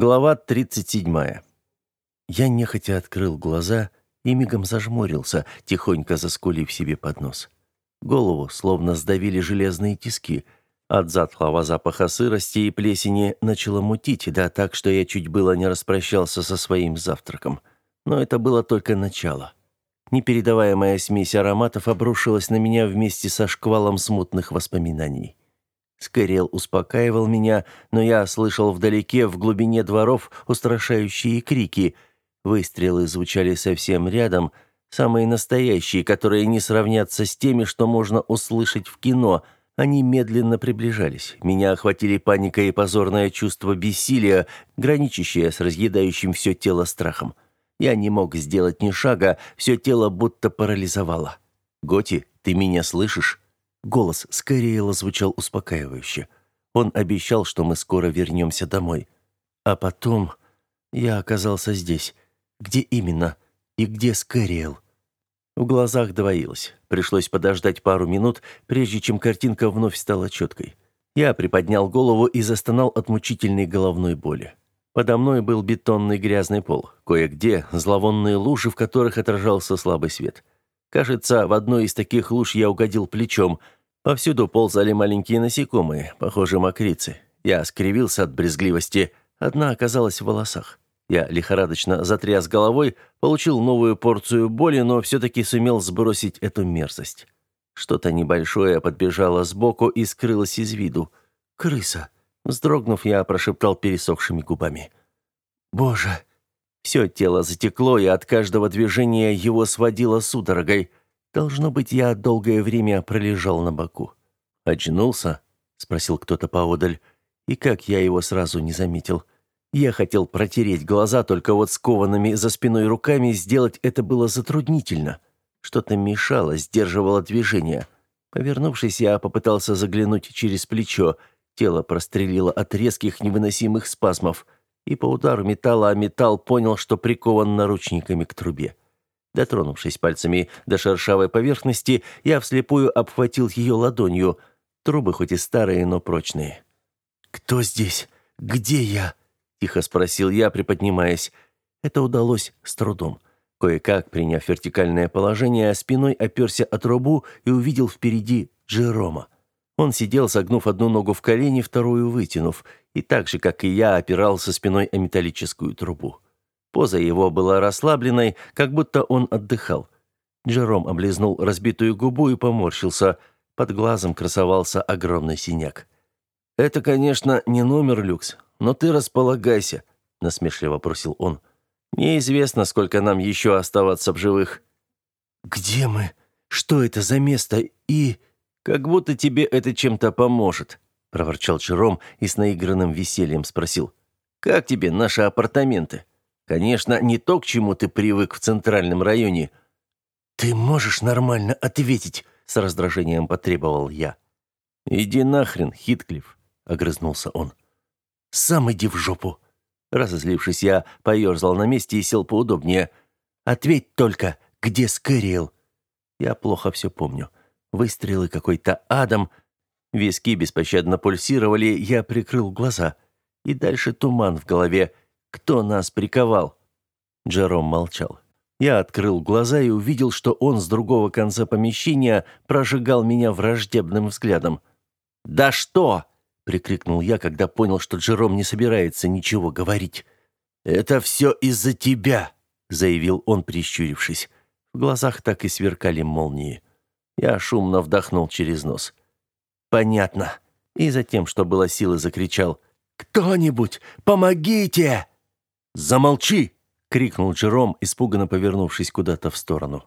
Глава 37. Я нехотя открыл глаза и мигом зажмурился, тихонько заскулив себе под нос. Голову словно сдавили железные тиски. От затхлого запаха сырости и плесени начало мутить, да так, что я чуть было не распрощался со своим завтраком. Но это было только начало. Непередаваемая смесь ароматов обрушилась на меня вместе со шквалом смутных воспоминаний. Скэрилл успокаивал меня, но я слышал вдалеке, в глубине дворов, устрашающие крики. Выстрелы звучали совсем рядом, самые настоящие, которые не сравнятся с теми, что можно услышать в кино. Они медленно приближались. Меня охватили паника и позорное чувство бессилия, граничащее с разъедающим все тело страхом. Я не мог сделать ни шага, все тело будто парализовало. «Готи, ты меня слышишь?» Голос Скэриэла звучал успокаивающе. Он обещал, что мы скоро вернемся домой. А потом я оказался здесь. Где именно? И где Скэриэл? В глазах двоилось. Пришлось подождать пару минут, прежде чем картинка вновь стала четкой. Я приподнял голову и застонал от мучительной головной боли. Подо мной был бетонный грязный пол, кое-где зловонные лужи, в которых отражался слабый свет. Кажется, в одной из таких луж я угодил плечом. Повсюду ползали маленькие насекомые, похожие мокрицы. Я скривился от брезгливости. Одна оказалась в волосах. Я лихорадочно затряс головой, получил новую порцию боли, но все-таки сумел сбросить эту мерзость. Что-то небольшое подбежало сбоку и скрылось из виду. «Крыса!» Вздрогнув, я прошептал пересохшими губами. «Боже!» Все тело затекло, и от каждого движения его сводило судорогой. Должно быть, я долгое время пролежал на боку. «Очнулся?» — спросил кто-то поодаль. И как я его сразу не заметил. Я хотел протереть глаза, только вот скованными за спиной руками сделать это было затруднительно. Что-то мешало, сдерживало движение. Повернувшись, я попытался заглянуть через плечо. Тело прострелило от резких невыносимых спазмов — и по удару металла о металл понял, что прикован наручниками к трубе. Дотронувшись пальцами до шершавой поверхности, я вслепую обхватил ее ладонью. Трубы хоть и старые, но прочные. «Кто здесь? Где я?» — тихо спросил я, приподнимаясь. Это удалось с трудом. Кое-как, приняв вертикальное положение, спиной оперся от трубу и увидел впереди Джерома. Он сидел, согнув одну ногу в колени, вторую вытянув, и так же, как и я, опирался спиной о металлическую трубу. Поза его была расслабленной, как будто он отдыхал. Джером облизнул разбитую губу и поморщился. Под глазом красовался огромный синяк. «Это, конечно, не номер люкс, но ты располагайся», — насмешливо просил он. «Неизвестно, сколько нам еще оставаться в живых». «Где мы? Что это за место? И...» «Как будто тебе это чем-то поможет», — проворчал Джером и с наигранным весельем спросил. «Как тебе наши апартаменты? Конечно, не то, к чему ты привык в центральном районе». «Ты можешь нормально ответить?» — с раздражением потребовал я. «Иди нахрен, Хитклифф», — огрызнулся он. «Сам иди в жопу». Разозлившись, я поерзал на месте и сел поудобнее. «Ответь только, где Скэриэл?» Я плохо все помню. Выстрелы какой-то адом. Виски беспощадно пульсировали, я прикрыл глаза. И дальше туман в голове. Кто нас приковал? Джером молчал. Я открыл глаза и увидел, что он с другого конца помещения прожигал меня враждебным взглядом. «Да что?» — прикрикнул я, когда понял, что Джером не собирается ничего говорить. «Это все из-за тебя», — заявил он, прищурившись. В глазах так и сверкали молнии. Я шумно вдохнул через нос. «Понятно». И затем, что было силы, закричал. «Кто-нибудь, помогите!» «Замолчи!» — крикнул Джером, испуганно повернувшись куда-то в сторону.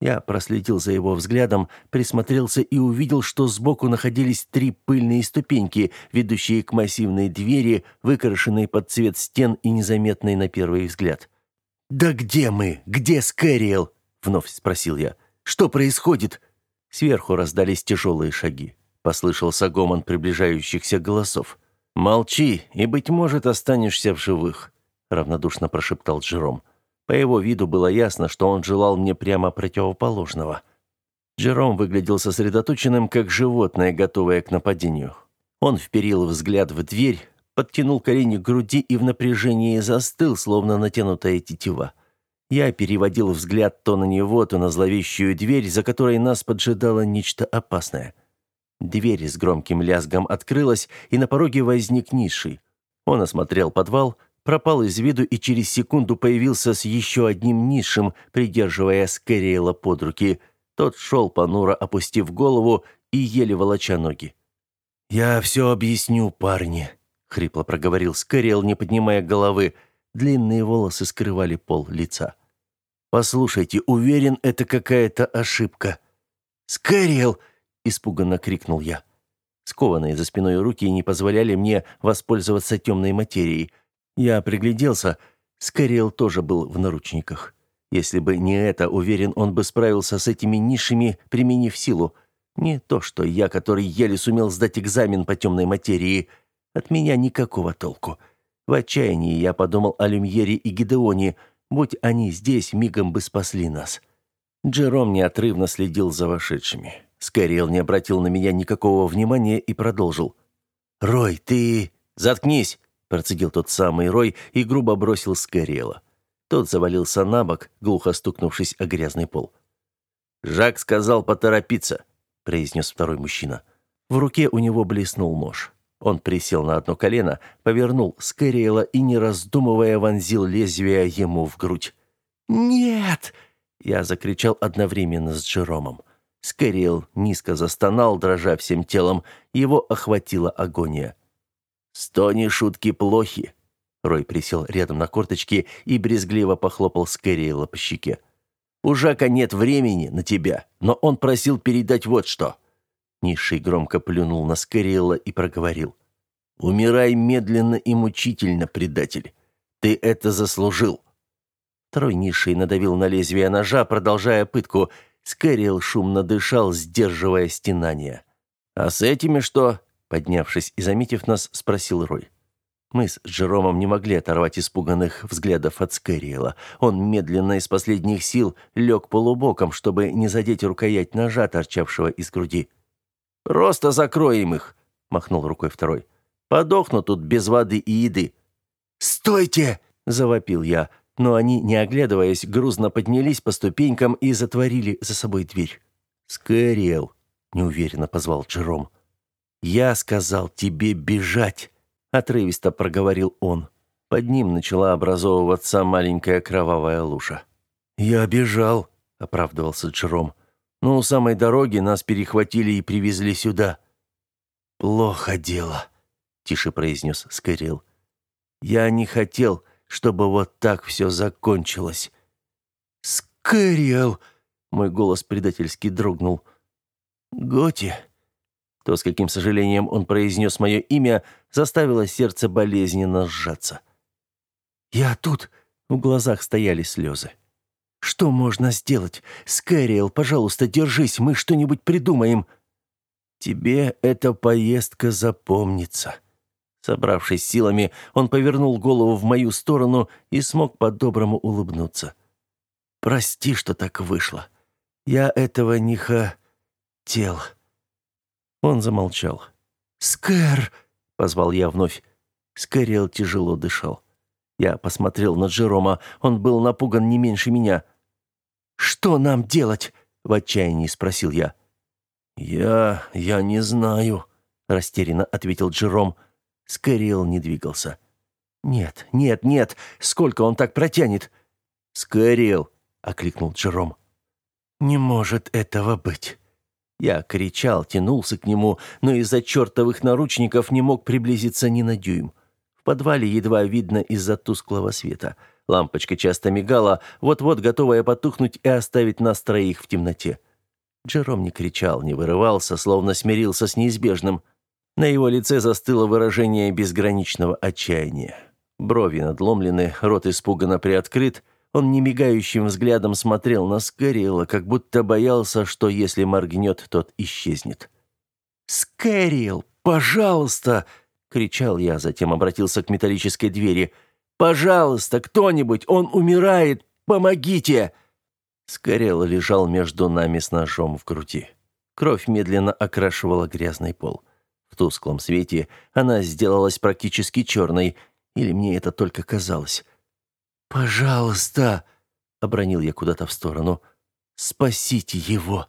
Я проследил за его взглядом, присмотрелся и увидел, что сбоку находились три пыльные ступеньки, ведущие к массивной двери, выкрашенной под цвет стен и незаметной на первый взгляд. «Да где мы? Где Скэриэл?» — вновь спросил я. «Что происходит? Сверху раздались тяжелые шаги. Послышался гомон приближающихся голосов. «Молчи, и, быть может, останешься в живых», — равнодушно прошептал Джером. По его виду было ясно, что он желал мне прямо противоположного. Джером выглядел сосредоточенным, как животное, готовое к нападению. Он вперил взгляд в дверь, подтянул колени к груди и в напряжении застыл, словно натянутая тетива. Я переводил взгляд то на него, то на зловещую дверь, за которой нас поджидало нечто опасное. Дверь с громким лязгом открылась, и на пороге возник низший. Он осмотрел подвал, пропал из виду и через секунду появился с еще одним низшим, придерживая Скэриэла под руки. Тот шел понуро, опустив голову и еле волоча ноги. «Я все объясню, парни», — хрипло проговорил Скэриэл, не поднимая головы. Длинные волосы скрывали пол лица. «Послушайте, уверен, это какая-то ошибка». «Скэриэл!» — испуганно крикнул я. Скованные за спиной руки не позволяли мне воспользоваться темной материей. Я пригляделся. Скэриэл тоже был в наручниках. Если бы не это, уверен, он бы справился с этими нишами, применив силу. Не то, что я, который еле сумел сдать экзамен по темной материи. От меня никакого толку. В отчаянии я подумал о Люмьере и Гидеоне. Будь они здесь, мигом бы спасли нас. Джером неотрывно следил за вошедшими. Скэриэл не обратил на меня никакого внимания и продолжил. «Рой, ты...» «Заткнись!» – процедил тот самый Рой и грубо бросил Скэриэла. Тот завалился на бок, глухо стукнувшись о грязный пол. «Жак сказал поторопиться», – произнес второй мужчина. В руке у него блеснул нож. Он присел на одно колено, повернул Скэриэла и, не раздумывая, вонзил лезвие ему в грудь. «Нет!» – я закричал одновременно с Джеромом. Скэриэл низко застонал, дрожа всем телом. Его охватила агония. «Стони шутки плохи!» Рой присел рядом на корточки и брезгливо похлопал Скэриэла по щеке. «У Жака нет времени на тебя, но он просил передать вот что». Низший громко плюнул на Скэриэла и проговорил. «Умирай медленно и мучительно, предатель. Ты это заслужил». Второй низший надавил на лезвие ножа, продолжая пытку – Скэриэл шумно дышал, сдерживая стенания. «А с этими что?» Поднявшись и заметив нас, спросил Рой. Мы с Джеромом не могли оторвать испуганных взглядов от Скэриэла. Он медленно из последних сил лег полубоком, чтобы не задеть рукоять ножа, торчавшего из груди. «Просто закроем их!» — махнул рукой второй. «Подохнут тут без воды и еды». «Стойте!» — завопил я но они, не оглядываясь, грузно поднялись по ступенькам и затворили за собой дверь. «Скэриэл», — неуверенно позвал Джером. «Я сказал тебе бежать», — отрывисто проговорил он. Под ним начала образовываться маленькая кровавая лужа. «Я бежал», — оправдывался Джером. «Но у самой дороги нас перехватили и привезли сюда». «Плохо дело», — тише произнес Скэриэл. «Я не хотел...» чтобы вот так все закончилось. «Скэриэл!» — мой голос предательски дрогнул. «Готи!» То, с каким сожалением он произнес мое имя, заставило сердце болезненно сжаться. «Я тут!» — в глазах стояли слезы. «Что можно сделать? Скэриэл, пожалуйста, держись, мы что-нибудь придумаем!» «Тебе эта поездка запомнится!» Собравшись силами, он повернул голову в мою сторону и смог по-доброму улыбнуться. «Прости, что так вышло. Я этого не хотел». Он замолчал. «Скэр!» — позвал я вновь. Скэриэл тяжело дышал. Я посмотрел на Джерома. Он был напуган не меньше меня. «Что нам делать?» — в отчаянии спросил я. «Я... я не знаю», — растерянно ответил Джером. Скэриэл не двигался. «Нет, нет, нет! Сколько он так протянет?» «Скэриэл!» — окликнул Джером. «Не может этого быть!» Я кричал, тянулся к нему, но из-за чертовых наручников не мог приблизиться ни на дюйм. В подвале едва видно из-за тусклого света. Лампочка часто мигала, вот-вот готовая потухнуть и оставить нас троих в темноте. Джером не кричал, не вырывался, словно смирился с неизбежным — на его лице застыло выражение безграничного отчаяния. Брови надломлены, рот испуганно приоткрыт. Он немигающим взглядом смотрел на Скэриэла, как будто боялся, что если моргнет, тот исчезнет. «Скэриэл, пожалуйста!» — кричал я, затем обратился к металлической двери. «Пожалуйста, кто-нибудь, он умирает! Помогите!» Скэриэл лежал между нами с ножом в груди. Кровь медленно окрашивала грязный пол. В тусклом свете она сделалась практически черной, или мне это только казалось. «Пожалуйста!» — обронил я куда-то в сторону. «Спасите его!»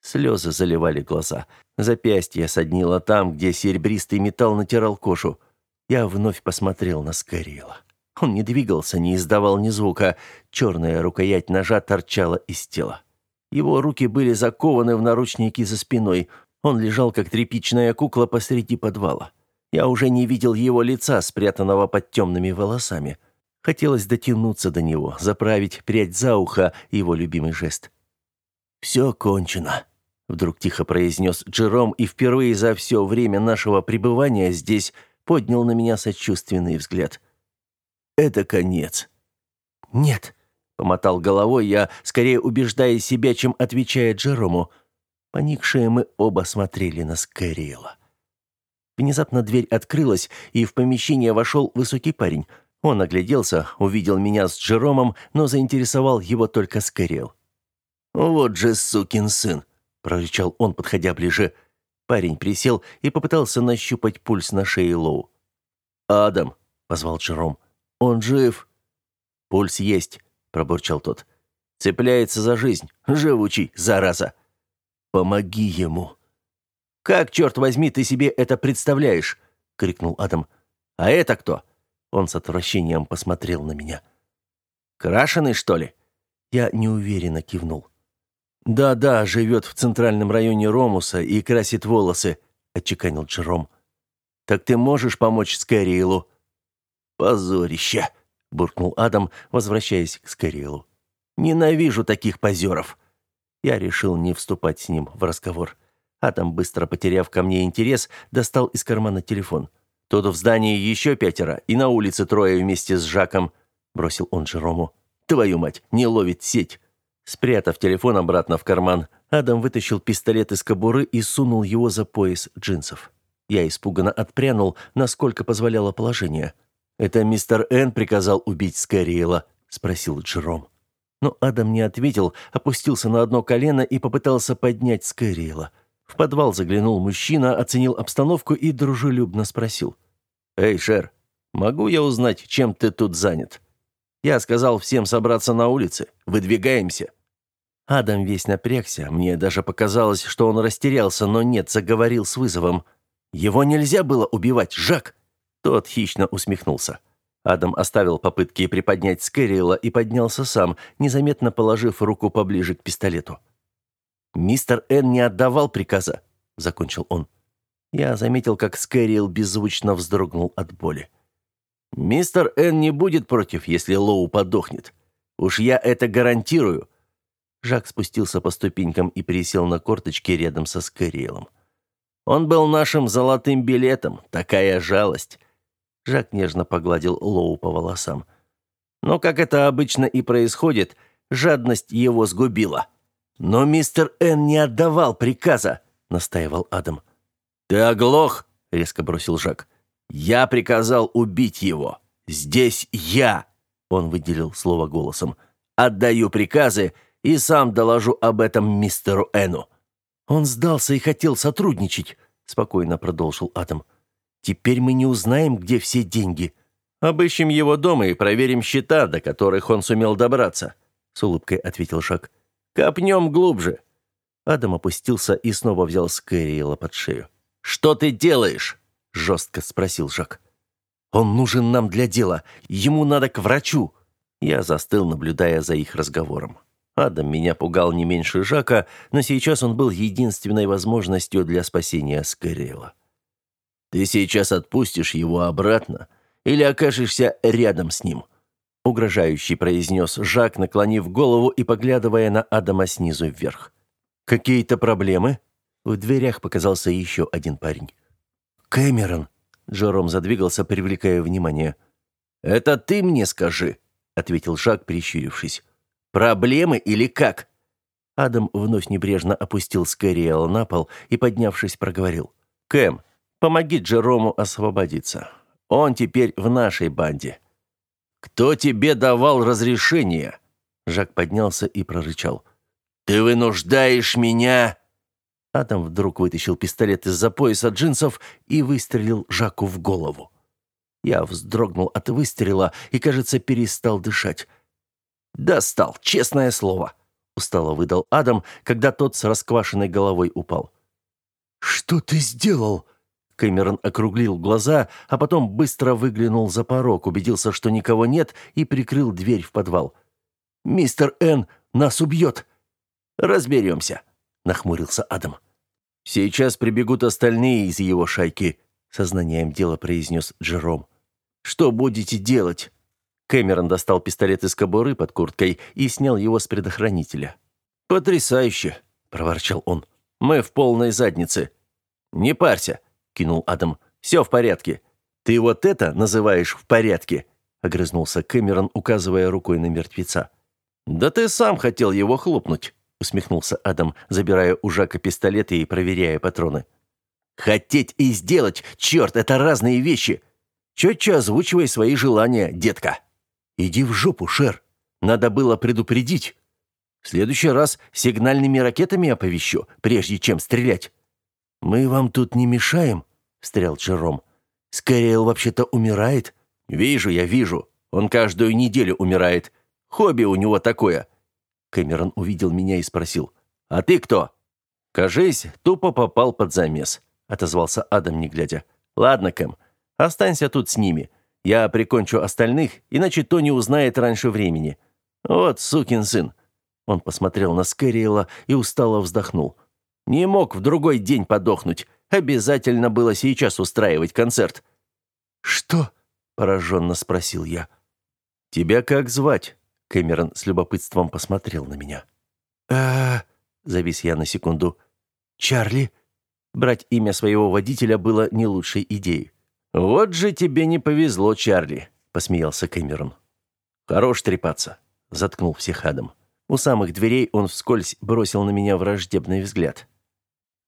Слезы заливали глаза. Запястье соднило там, где серебристый металл натирал кожу. Я вновь посмотрел на Скорила. Он не двигался, не издавал ни звука. Черная рукоять ножа торчала из тела. Его руки были закованы в наручники за спиной. Он лежал, как тряпичная кукла посреди подвала. Я уже не видел его лица, спрятанного под темными волосами. Хотелось дотянуться до него, заправить прядь за ухо, его любимый жест. «Все кончено», — вдруг тихо произнес Джером, и впервые за все время нашего пребывания здесь поднял на меня сочувственный взгляд. «Это конец». «Нет», — помотал головой я, скорее убеждая себя, чем отвечая Джерому. Поникшие мы оба смотрели на Скайриэла. Внезапно дверь открылась, и в помещение вошел высокий парень. Он огляделся, увидел меня с Джеромом, но заинтересовал его только Скайриэл. «Вот же сукин сын!» — прорычал он, подходя ближе. Парень присел и попытался нащупать пульс на шее Лоу. «Адам!» — позвал Джером. «Он жив!» «Пульс есть!» — пробурчал тот. «Цепляется за жизнь. Живучий, зараза!» «Помоги ему!» «Как, черт возьми, ты себе это представляешь?» — крикнул Адам. «А это кто?» Он с отвращением посмотрел на меня. «Крашеный, что ли?» Я неуверенно кивнул. «Да-да, живет в центральном районе Ромуса и красит волосы», — отчеканил Джером. «Так ты можешь помочь Скайрилу?» «Позорище!» — буркнул Адам, возвращаясь к Скайрилу. «Ненавижу таких позеров!» Я решил не вступать с ним в разговор. Адам, быстро потеряв ко мне интерес, достал из кармана телефон. «Тут в здании еще пятеро, и на улице трое вместе с Жаком», — бросил он Жерому. «Твою мать, не ловит сеть!» Спрятав телефон обратно в карман, Адам вытащил пистолет из кобуры и сунул его за пояс джинсов. Я испуганно отпрянул, насколько позволяло положение. «Это мистер Н приказал убить Скайриэла?» — спросил Джером. Но Адам не ответил, опустился на одно колено и попытался поднять Скайриэла. В подвал заглянул мужчина, оценил обстановку и дружелюбно спросил. «Эй, Шер, могу я узнать, чем ты тут занят?» Я сказал всем собраться на улице. Выдвигаемся. Адам весь напрягся. Мне даже показалось, что он растерялся, но нет, заговорил с вызовом. Его нельзя было убивать, Жак. Тот хищно усмехнулся. Адам оставил попытки приподнять Скэрилла и поднялся сам, незаметно положив руку поближе к пистолету. «Мистер Н не отдавал приказа», — закончил он. Я заметил, как Скэрилл беззвучно вздрогнул от боли. Мистер Н не будет против, если Лоу подохнет. Уж я это гарантирую. Жак спустился по ступенькам и присел на корточки рядом со Скэриэлом. Он был нашим золотым билетом, такая жалость. Жак нежно погладил Лоу по волосам. Но как это обычно и происходит, жадность его сгубила. Но мистер Н не отдавал приказа, настаивал Адам. Ты оглох, резко бросил Жак. Я приказал убить его. Здесь я, он выделил слово голосом, отдаю приказы и сам доложу об этом мистеру Эну. Он сдался и хотел сотрудничать, спокойно продолжил Адам. Теперь мы не узнаем, где все деньги. Обыщем его дома и проверим счета, до которых он сумел добраться, с улыбкой ответил Шак. Копнем глубже. Адам опустился и снова взял Скэриэла под шею. «Что ты делаешь?» жестко спросил Жак. Он нужен нам для дела. Ему надо к врачу. Я застыл, наблюдая за их разговором. Адам меня пугал не меньше Жака, но сейчас он был единственной возможностью для спасения Скайрела. Ты сейчас отпустишь его обратно или окажешься рядом с ним, угрожающий произнес Жак, наклонив голову и поглядывая на Адама снизу вверх. Какие-то проблемы? В дверях показался еще один парень. «Кэмерон!» Джером задвигался, привлекая внимание. «Это ты мне скажи!» — ответил Жак, прищурившись. «Проблемы или как?» Адам вновь небрежно опустил Скэриэла на пол и, поднявшись, проговорил. «Кэм, помоги Джерому освободиться. Он теперь в нашей банде». «Кто тебе давал разрешение?» Жак поднялся и прорычал. «Ты вынуждаешь меня...» Адам вдруг вытащил пистолет из-за пояса джинсов и выстрелил Жаку в голову. Я вздрогнул от выстрела и, кажется, перестал дышать. «Достал, честное слово!» — устало выдал Адам, когда тот с расквашенной головой упал. «Что ты сделал?» Кэмерон округлил глаза, а потом быстро выглянул за порог, убедился, что никого нет, и прикрыл дверь в подвал. «Мистер Н нас убьет!» «Разберемся», — нахмурился Адам. «Сейчас прибегут остальные из его шайки», — сознанием дела произнес Джером. «Что будете делать?» Кэмерон достал пистолет из кобуры под курткой и снял его с предохранителя. «Потрясающе!» — проворчал он. «Мы в полной заднице». «Не парься», — кинул Адам. «Все в порядке». «Ты вот это называешь в порядке?» — огрызнулся Кэмерон, указывая рукой на мертвеца. «Да ты сам хотел его хлопнуть», — усмехнулся Адам, забирая у Жака пистолет и проверяя патроны. «Хотеть и сделать, черт, это разные вещи. Четче озвучивай свои желания, детка». «Иди в жопу, Шер. Надо было предупредить. В следующий раз сигнальными ракетами оповещу, прежде чем стрелять». «Мы вам тут не мешаем?» — встрял Джером. «Скорее, вообще-то умирает». «Вижу я, вижу. Он каждую неделю умирает. Хобби у него такое». Кэмерон увидел меня и спросил. «А ты кто?» «Кажись, тупо попал под замес», — отозвался Адам, не глядя. «Ладно, Кэм, останься тут с ними. Я прикончу остальных, иначе Тони узнает раньше времени. Вот сукин сын». Он посмотрел на Скэриэла и устало вздохнул. «Не мог в другой день подохнуть. Обязательно было сейчас устраивать концерт». «Что?» – пораженно спросил я. «Тебя как звать?» Кэмерон с любопытством посмотрел на меня. а завис я на секунду. «Чарли?» Брать имя своего водителя было не лучшей идеей. «Вот же тебе не повезло, Чарли», — посмеялся Кэмерон. «Хорош трепаться», — заткнул всех Адам. У самых дверей он вскользь бросил на меня враждебный взгляд.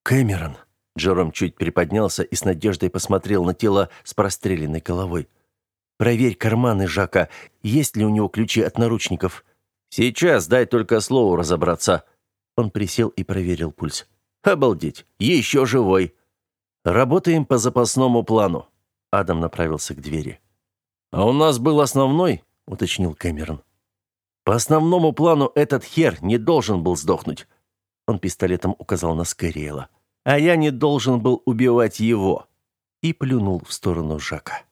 «Кэмерон», — Джером чуть приподнялся и с надеждой посмотрел на тело с простреленной головой. «Проверь карманы Жака, есть ли у него ключи от наручников». «Сейчас, дай только слову разобраться». Он присел и проверил пульс. «Обалдеть, еще живой». «Работаем по запасному плану», Адам направился к двери. «А у нас был основной?» — уточнил Кэмерон. «По основному плану этот хер не должен был сдохнуть». Он пистолетом указал на Скэриэла. «А я не должен был убивать его». И плюнул в сторону Жака.